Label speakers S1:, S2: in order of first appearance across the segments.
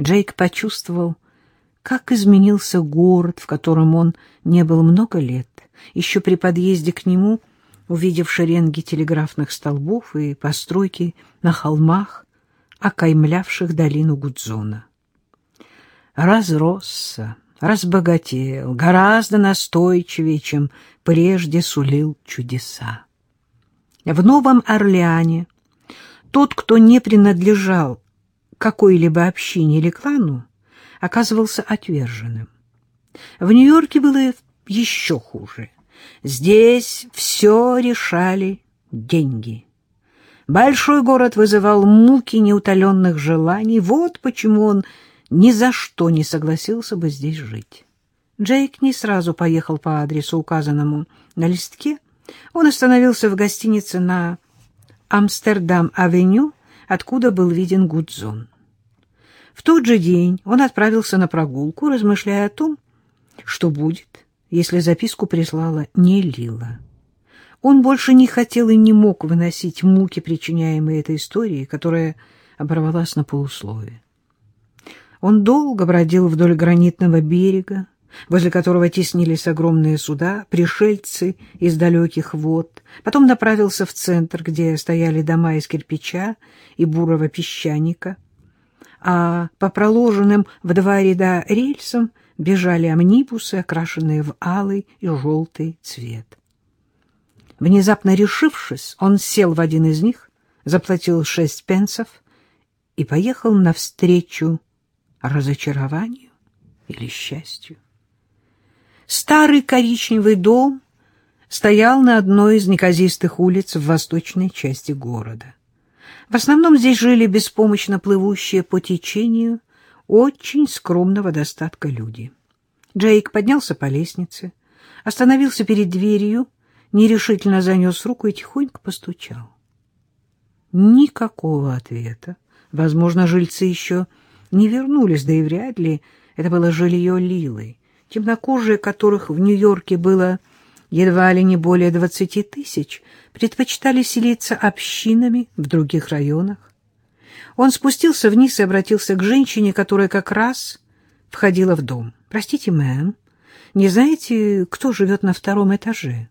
S1: Джейк почувствовал, как изменился город, в котором он не был много лет. Еще при подъезде к нему, увидев шеренги телеграфных столбов и постройки на холмах, окаймлявших долину Гудзона. Разросся, разбогател, гораздо настойчивее, чем прежде сулил чудеса. В Новом Орлеане тот, кто не принадлежал какой-либо общине или клану, оказывался отверженным. В Нью-Йорке было еще хуже. Здесь все решали деньги. Большой город вызывал муки неутоленных желаний. Вот почему он ни за что не согласился бы здесь жить. Джейк не сразу поехал по адресу, указанному на листке. Он остановился в гостинице на Амстердам-авеню, откуда был виден Гудзон. В тот же день он отправился на прогулку, размышляя о том, что будет, если записку прислала не Лила. Он больше не хотел и не мог выносить муки, причиняемые этой историей, которая оборвалась на полуслове. Он долго бродил вдоль гранитного берега, возле которого теснились огромные суда, пришельцы из далеких вод, потом направился в центр, где стояли дома из кирпича и бурого песчаника — а по проложенным в два ряда рельсам бежали амнибусы, окрашенные в алый и желтый цвет. Внезапно решившись, он сел в один из них, заплатил шесть пенсов и поехал навстречу разочарованию или счастью. Старый коричневый дом стоял на одной из неказистых улиц в восточной части города. В основном здесь жили беспомощно плывущие по течению очень скромного достатка люди. Джейк поднялся по лестнице, остановился перед дверью, нерешительно занес руку и тихонько постучал. Никакого ответа. Возможно, жильцы еще не вернулись, да и вряд ли это было жилье Лилы, темнокожие которых в Нью-Йорке было едва ли не более двадцати тысяч, предпочитали селиться общинами в других районах. Он спустился вниз и обратился к женщине, которая как раз входила в дом. — Простите, мэм, не знаете, кто живет на втором этаже?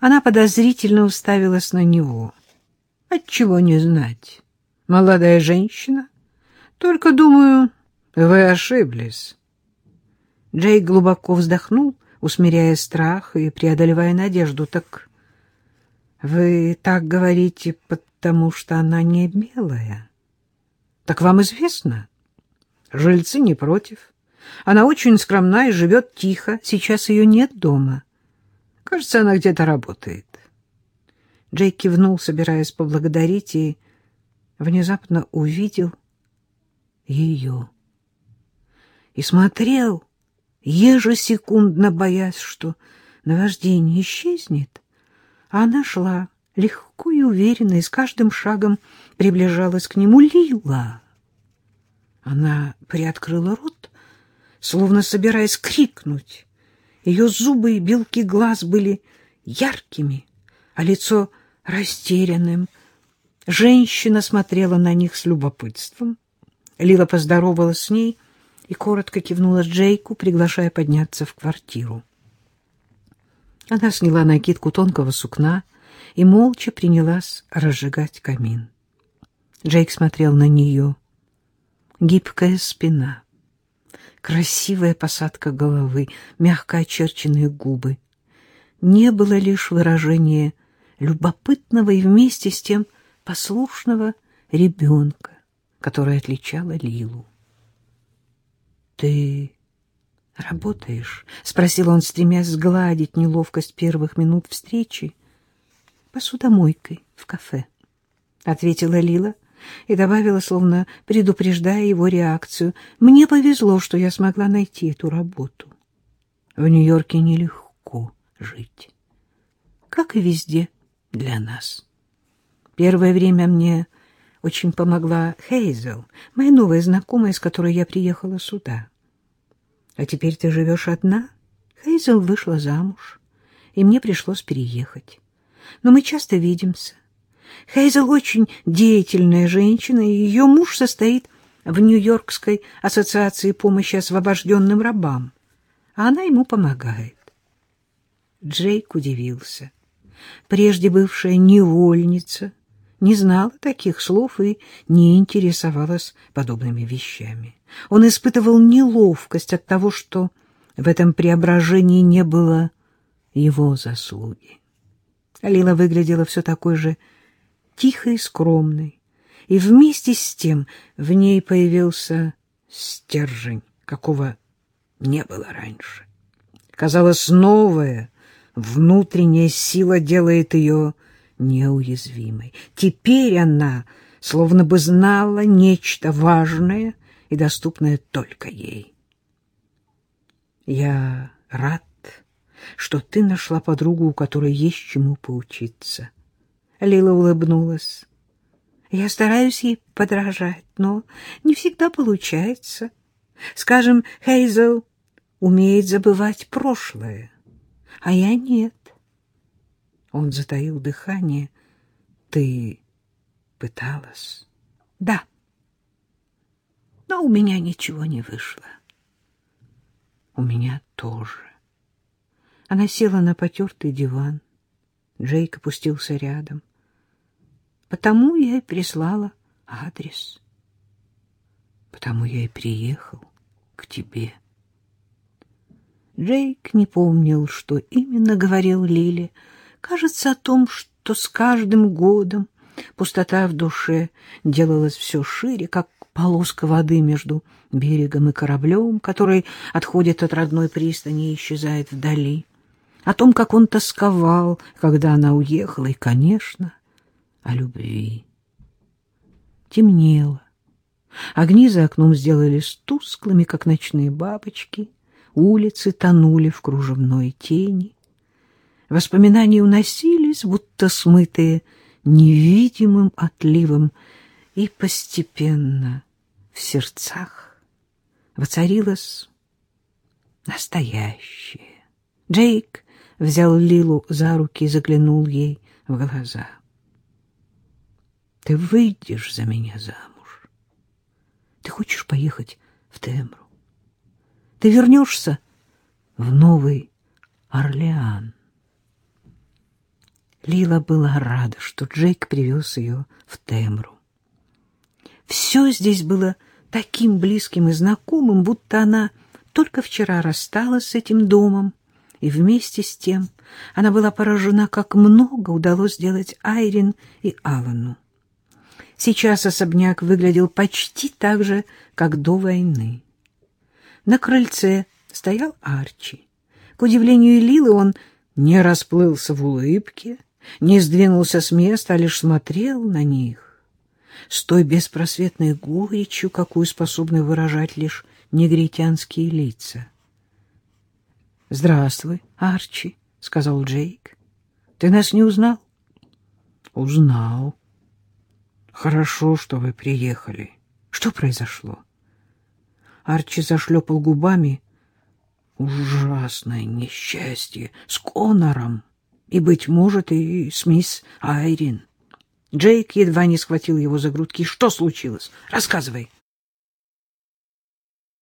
S1: Она подозрительно уставилась на него. — Отчего не знать? Молодая женщина? Только, думаю, вы ошиблись. Джей глубоко вздохнул — усмиряя страх и преодолевая надежду. Так вы так говорите, потому что она не белая? Так вам известно? Жильцы не против. Она очень скромна и живет тихо. Сейчас ее нет дома. Кажется, она где-то работает. Джей кивнул, собираясь поблагодарить, и внезапно увидел ее. И смотрел ежесекундно боясь, что наваждение исчезнет. Она шла легко и уверенно, и с каждым шагом приближалась к нему Лила. Она приоткрыла рот, словно собираясь крикнуть. Ее зубы и белки глаз были яркими, а лицо растерянным. Женщина смотрела на них с любопытством. Лила поздоровалась с ней — и коротко кивнула Джейку, приглашая подняться в квартиру. Она сняла накидку тонкого сукна и молча принялась разжигать камин. Джейк смотрел на нее. Гибкая спина, красивая посадка головы, мягко очерченные губы. Не было лишь выражения любопытного и вместе с тем послушного ребенка, которое отличало Лилу. Ты работаешь? — спросил он, стремясь сгладить неловкость первых минут встречи. — Посудомойкой в кафе, — ответила Лила и добавила, словно предупреждая его реакцию. — Мне повезло, что я смогла найти эту работу. В Нью-Йорке нелегко жить, как и везде для нас. Первое время мне очень помогла Хейзел, моя новая знакомая, с которой я приехала сюда. А теперь ты живешь одна? Хейзел вышла замуж, и мне пришлось переехать. Но мы часто видимся. Хейзел очень деятельная женщина, и ее муж состоит в Нью-Йоркской ассоциации помощи освобожденным рабам, а она ему помогает. Джейк удивился. Прежде бывшая невольница не знала таких слов и не интересовалась подобными вещами. Он испытывал неловкость от того, что в этом преображении не было его заслуги. Лила выглядела все такой же тихой и скромной, и вместе с тем в ней появился стержень, какого не было раньше. Казалось, новая внутренняя сила делает ее неуязвимой. Теперь она словно бы знала нечто важное и доступное только ей. «Я рад, что ты нашла подругу, у которой есть чему поучиться». Лила улыбнулась. «Я стараюсь ей подражать, но не всегда получается. Скажем, Хейзел умеет забывать прошлое, а я нет». Он затаил дыхание. «Ты пыталась?» «Да, но у меня ничего не вышло». «У меня тоже». Она села на потертый диван. Джейк опустился рядом. Потому я и прислала адрес. Потому я и приехал к тебе. Джейк не помнил, что именно говорил Лиле. Кажется, о том, что с каждым годом пустота в душе делалась все шире, как полоска воды между берегом и кораблем, который отходит от родной пристани и исчезает вдали о том, как он тосковал, когда она уехала, и, конечно, о любви. Темнело. Огни за окном сделались тусклыми, как ночные бабочки. Улицы тонули в кружевной тени. Воспоминания уносились, будто смытые невидимым отливом, и постепенно в сердцах воцарилось настоящее. Джейк взял Лилу за руки и заглянул ей в глаза. «Ты выйдешь за меня замуж? Ты хочешь поехать в Темру? Ты вернешься в Новый Орлеан?» Лила была рада, что Джейк привез ее в Темру. Все здесь было таким близким и знакомым, будто она только вчера рассталась с этим домом, и вместе с тем она была поражена, как много удалось сделать Айрин и Алану. Сейчас особняк выглядел почти так же, как до войны. На крыльце стоял Арчи. К удивлению Лилы он не расплылся в улыбке, не сдвинулся с места, а лишь смотрел на них с той беспросветной горечью, какую способны выражать лишь негритянские лица. — Здравствуй, Арчи, — сказал Джейк. — Ты нас не узнал? — Узнал. — Хорошо, что вы приехали. Что произошло? Арчи зашлепал губами. Ужасное несчастье с Конором и, быть может, и с мисс Айрин. Джейк едва не схватил его за грудки. Что случилось? Рассказывай. —